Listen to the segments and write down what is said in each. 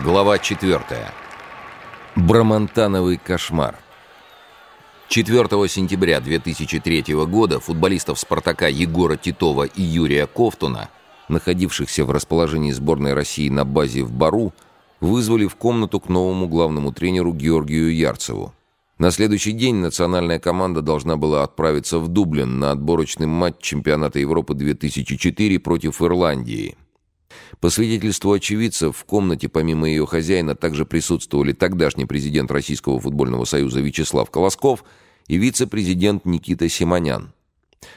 Глава 4. Брамантановый кошмар. 4 сентября 2003 года футболистов «Спартака» Егора Титова и Юрия Ковтуна, находившихся в расположении сборной России на базе в Бару, вызвали в комнату к новому главному тренеру Георгию Ярцеву. На следующий день национальная команда должна была отправиться в Дублин на отборочный матч чемпионата Европы 2004 против Ирландии – по свидетельству очевидцев, в комнате помимо ее хозяина также присутствовали тогдашний президент Российского футбольного союза Вячеслав Колосков и вице-президент Никита Симонян.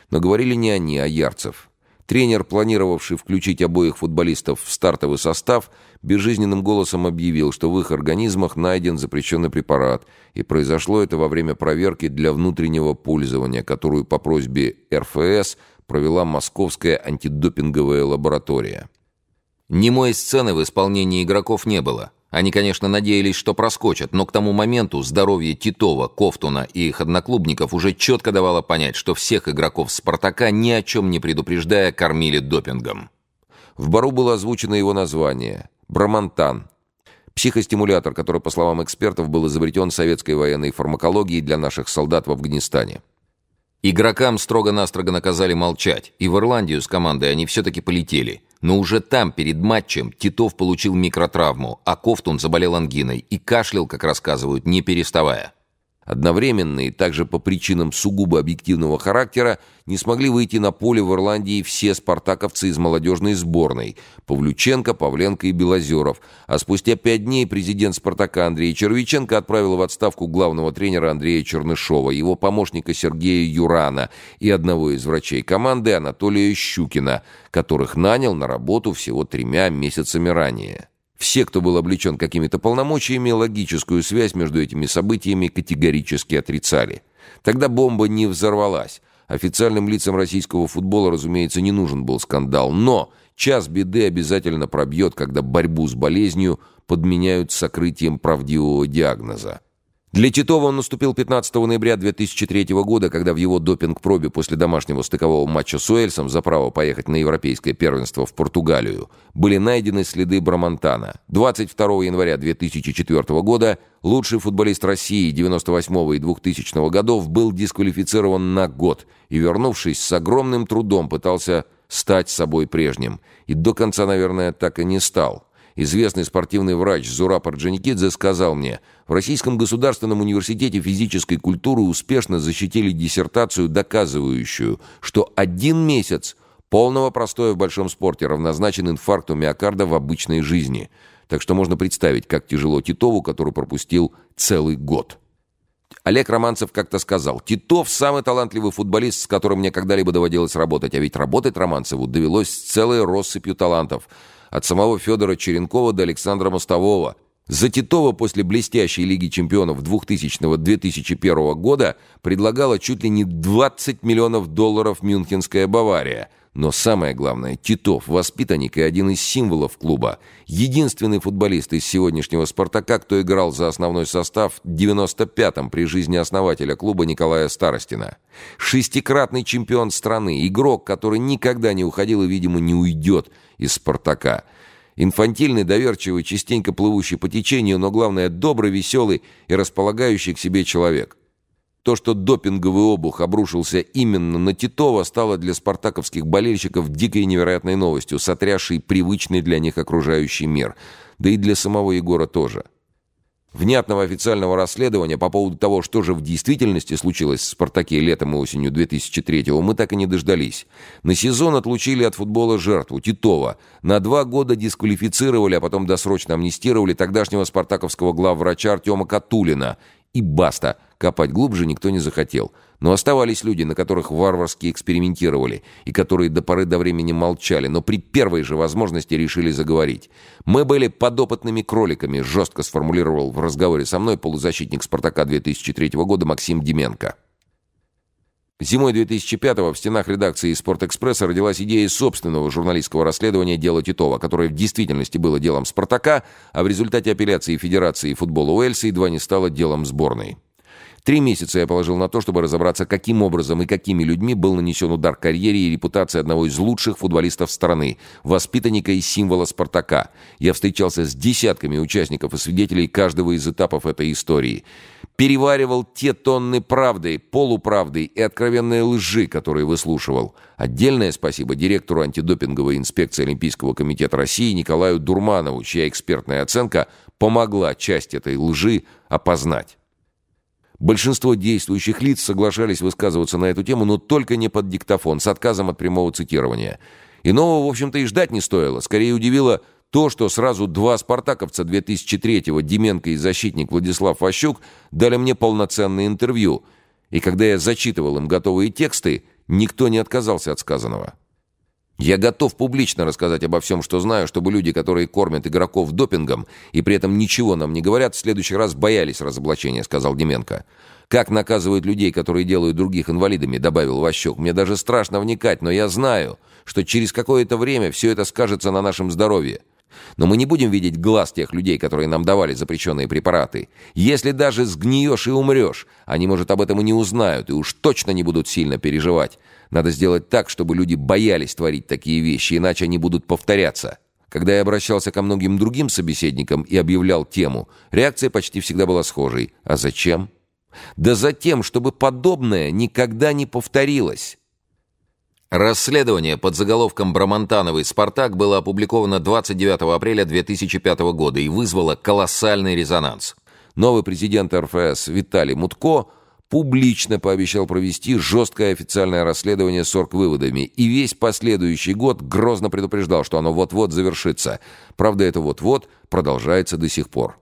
Но говорили не они, а Ярцев. Тренер, планировавший включить обоих футболистов в стартовый состав, безжизненным голосом объявил, что в их организмах найден запрещенный препарат, и произошло это во время проверки для внутреннего пользования, которую по просьбе РФС провела Московская антидопинговая лаборатория. Немой сцены в исполнении игроков не было. Они, конечно, надеялись, что проскочат, но к тому моменту здоровье Титова, Ковтуна и их одноклубников уже четко давало понять, что всех игроков «Спартака» ни о чем не предупреждая кормили допингом. В бару было озвучено его название – «Брамантан». Психостимулятор, который, по словам экспертов, был изобретен советской военной фармакологией для наших солдат в Афганистане. Игрокам строго-настрого наказали молчать, и в Ирландию с командой они все-таки полетели – но уже там, перед матчем, Титов получил микротравму, а Ковтун заболел ангиной и кашлял, как рассказывают, не переставая. Одновременно и также по причинам сугубо объективного характера не смогли выйти на поле в Ирландии все спартаковцы из молодежной сборной – Павлюченко, Павленко и Белозеров. А спустя пять дней президент «Спартака» Андрей Червиченко отправил в отставку главного тренера Андрея Чернышова, его помощника Сергея Юрана и одного из врачей команды Анатолия Щукина, которых нанял на работу всего тремя месяцами ранее. Все, кто был облечен какими-то полномочиями, логическую связь между этими событиями категорически отрицали. Тогда бомба не взорвалась. Официальным лицам российского футбола, разумеется, не нужен был скандал. Но час беды обязательно пробьет, когда борьбу с болезнью подменяют сокрытием правдивого диагноза. Для Титова он наступил 15 ноября 2003 года, когда в его допинг-пробе после домашнего стыкового матча с Уэльсом за право поехать на европейское первенство в Португалию были найдены следы Брамонтана. 22 января 2004 года лучший футболист России 98 и 2000 годов был дисквалифицирован на год и, вернувшись с огромным трудом, пытался стать собой прежним. И до конца, наверное, так и не стал. Известный спортивный врач Зураб Орджоникидзе сказал мне, в Российском государственном университете физической культуры успешно защитили диссертацию, доказывающую, что один месяц полного простоя в большом спорте равнозначен инфаркту миокарда в обычной жизни. Так что можно представить, как тяжело Титову, который пропустил целый год. Олег Романцев как-то сказал, «Титов – самый талантливый футболист, с которым мне когда-либо доводилось работать, а ведь работать Романцеву довелось с целой россыпью талантов» от самого Федора Черенкова до Александра Мостового. За Титова после блестящей Лиги чемпионов 2000-2001 года предлагала чуть ли не 20 миллионов долларов Мюнхенская Бавария. Но самое главное, Титов – воспитанник и один из символов клуба. Единственный футболист из сегодняшнего «Спартака», кто играл за основной состав в 95-м при жизни основателя клуба Николая Старостина. Шестикратный чемпион страны, игрок, который никогда не уходил и, видимо, не уйдет из «Спартака». Инфантильный, доверчивый, частенько плывущий по течению, но, главное, добрый, веселый и располагающий к себе человек – то, что допинговый обух обрушился именно на Титова, стало для спартаковских болельщиков дикой и невероятной новостью, сотрясшей привычный для них окружающий мир. Да и для самого Егора тоже. Внятного официального расследования по поводу того, что же в действительности случилось в «Спартаке» летом и осенью 2003-го, мы так и не дождались. На сезон отлучили от футбола жертву, Титова. На два года дисквалифицировали, а потом досрочно амнистировали тогдашнего спартаковского главврача Артема Катулина. И баста – Копать глубже никто не захотел. Но оставались люди, на которых варварски экспериментировали, и которые до поры до времени молчали, но при первой же возможности решили заговорить. «Мы были подопытными кроликами», жестко сформулировал в разговоре со мной полузащитник «Спартака» 2003 года Максим Деменко. Зимой 2005-го в стенах редакции «Спортэкспресса» родилась идея собственного журналистского расследования дела Титова, которое в действительности было делом «Спартака», а в результате апелляции Федерации футбола Уэльса едва не стало делом сборной. Три месяца я положил на то, чтобы разобраться, каким образом и какими людьми был нанесен удар карьере и репутации одного из лучших футболистов страны, воспитанника и символа «Спартака». Я встречался с десятками участников и свидетелей каждого из этапов этой истории. Переваривал те тонны правды, полуправды и откровенной лжи, которые выслушивал. Отдельное спасибо директору антидопинговой инспекции Олимпийского комитета России Николаю Дурманову, чья экспертная оценка помогла часть этой лжи опознать. Большинство действующих лиц соглашались высказываться на эту тему, но только не под диктофон, с отказом от прямого цитирования. Иного, в общем-то, и ждать не стоило. Скорее удивило то, что сразу два спартаковца 2003-го, Деменко и защитник Владислав Ващук, дали мне полноценное интервью. И когда я зачитывал им готовые тексты, никто не отказался от сказанного. Я готов публично рассказать обо всем, что знаю, чтобы люди, которые кормят игроков допингом и при этом ничего нам не говорят, в следующий раз боялись разоблачения», — сказал Деменко. «Как наказывают людей, которые делают других инвалидами», — добавил Ващук. «Мне даже страшно вникать, но я знаю, что через какое-то время все это скажется на нашем здоровье. Но мы не будем видеть глаз тех людей, которые нам давали запрещенные препараты. Если даже сгниешь и умрешь, они, может, об этом и не узнают, и уж точно не будут сильно переживать. Надо сделать так, чтобы люди боялись творить такие вещи, иначе они будут повторяться. Когда я обращался ко многим другим собеседникам и объявлял тему, реакция почти всегда была схожей. А зачем? Да за тем, чтобы подобное никогда не повторилось. Расследование под заголовком «Брамонтановый Спартак» было опубликовано 29 апреля 2005 года и вызвало колоссальный резонанс. Новый президент РФС Виталий Мутко публично пообещал провести жесткое официальное расследование с орг-выводами и весь последующий год грозно предупреждал, что оно вот-вот завершится. Правда, это вот-вот продолжается до сих пор.